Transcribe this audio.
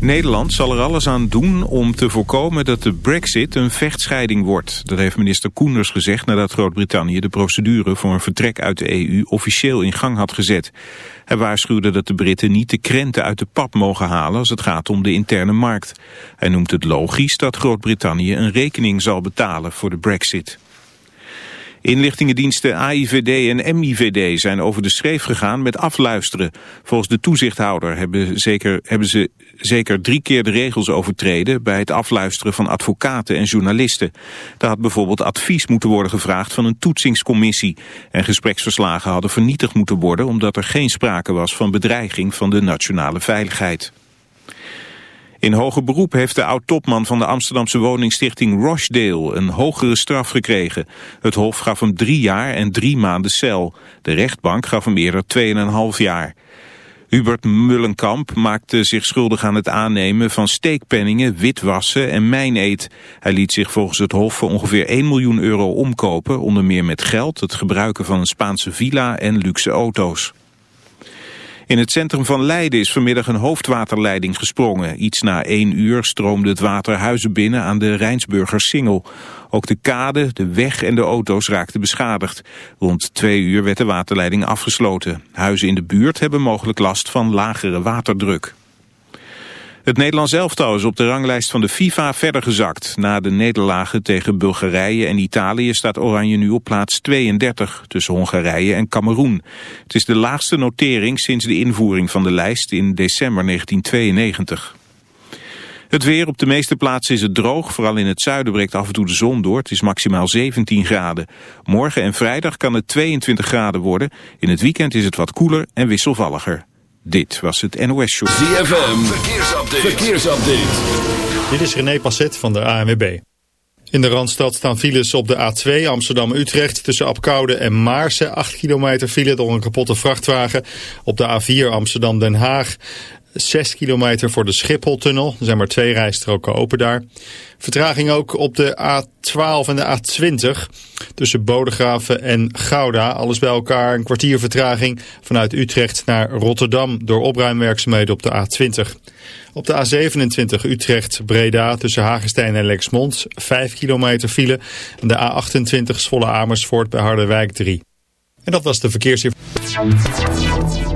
Nederland zal er alles aan doen om te voorkomen dat de brexit een vechtscheiding wordt. Dat heeft minister Koenders gezegd nadat Groot-Brittannië de procedure voor een vertrek uit de EU officieel in gang had gezet. Hij waarschuwde dat de Britten niet de krenten uit de pap mogen halen als het gaat om de interne markt. Hij noemt het logisch dat Groot-Brittannië een rekening zal betalen voor de brexit. Inlichtingendiensten AIVD en MIVD zijn over de schreef gegaan met afluisteren. Volgens de toezichthouder hebben, zeker, hebben ze zeker drie keer de regels overtreden bij het afluisteren van advocaten en journalisten. Daar had bijvoorbeeld advies moeten worden gevraagd van een toetsingscommissie. En gespreksverslagen hadden vernietigd moeten worden omdat er geen sprake was van bedreiging van de nationale veiligheid. In hoger beroep heeft de oud-topman van de Amsterdamse woningstichting Rochdale een hogere straf gekregen. Het hof gaf hem drie jaar en drie maanden cel. De rechtbank gaf hem eerder 2,5 jaar. Hubert Mullenkamp maakte zich schuldig aan het aannemen van steekpenningen, witwassen en mijneet. Hij liet zich volgens het Hof voor ongeveer 1 miljoen euro omkopen, onder meer met geld, het gebruiken van een Spaanse villa en luxe auto's. In het centrum van Leiden is vanmiddag een hoofdwaterleiding gesprongen. Iets na één uur stroomde het water huizen binnen aan de Rijnsburger Singel. Ook de kade, de weg en de auto's raakten beschadigd. Rond twee uur werd de waterleiding afgesloten. Huizen in de buurt hebben mogelijk last van lagere waterdruk. Het Nederlands elftal is op de ranglijst van de FIFA verder gezakt. Na de nederlagen tegen Bulgarije en Italië staat Oranje nu op plaats 32 tussen Hongarije en Cameroen. Het is de laagste notering sinds de invoering van de lijst in december 1992. Het weer op de meeste plaatsen is het droog. Vooral in het zuiden breekt af en toe de zon door. Het is maximaal 17 graden. Morgen en vrijdag kan het 22 graden worden. In het weekend is het wat koeler en wisselvalliger. Dit was het NOS Show. ZFM, verkeersupdate. verkeersupdate. Dit is René Passet van de ANWB. In de Randstad staan files op de A2 Amsterdam-Utrecht tussen Apkoude en Maarsen. 8 kilometer file door een kapotte vrachtwagen. Op de A4 Amsterdam-Den Haag 6 kilometer voor de Schipholtunnel. Er zijn maar twee rijstroken open daar. Vertraging ook op de A12 en de A20 tussen Bodegraven en Gouda. Alles bij elkaar een kwartier vertraging vanuit Utrecht naar Rotterdam door opruimwerkzaamheden op de A20. Op de A27 Utrecht-Breda tussen Hagestein en Lexmond 5 kilometer file. En de A28 Zwolle Amersfoort bij Harderwijk 3. En dat was de verkeersinformatie.